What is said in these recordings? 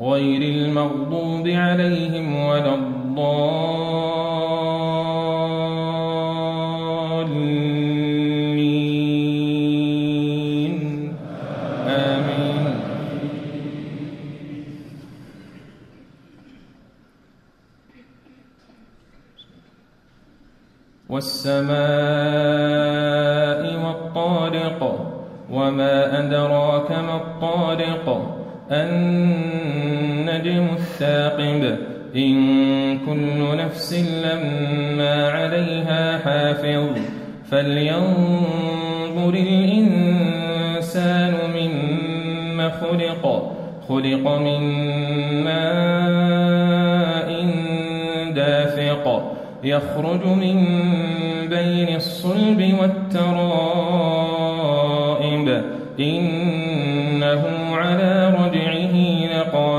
غير المغضوب عليهم ولا الضالين. آمين. والسماء والطارق وما أدراك ما الطارق النجم الثاقب. إن كل نفس لما عليها حافظ. فلينظر الإنسان مما خلق. خلق من ماء دافق. يخرج من بين الصلب والترائب. إنه على رجعه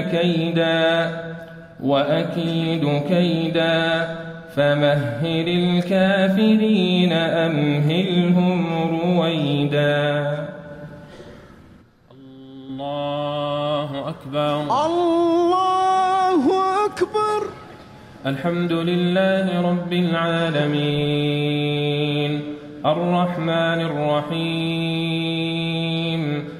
كيدا وأكيد كيدا. فمهل الكافرين أمهلهم رويدا. الله أكبر. الله أكبر. الحمد لله رب العالمين. الرحمن الرحيم.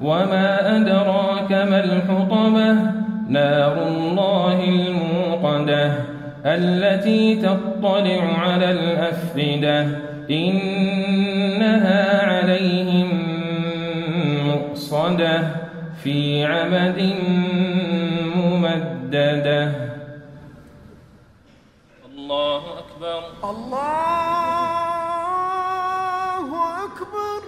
وما أدراك ما الحطمة نار الله الموقدة التي تطلع على الأفئدة إنها عليهم مؤصدة في عمد ممددة الله أكبر. الله أكبر.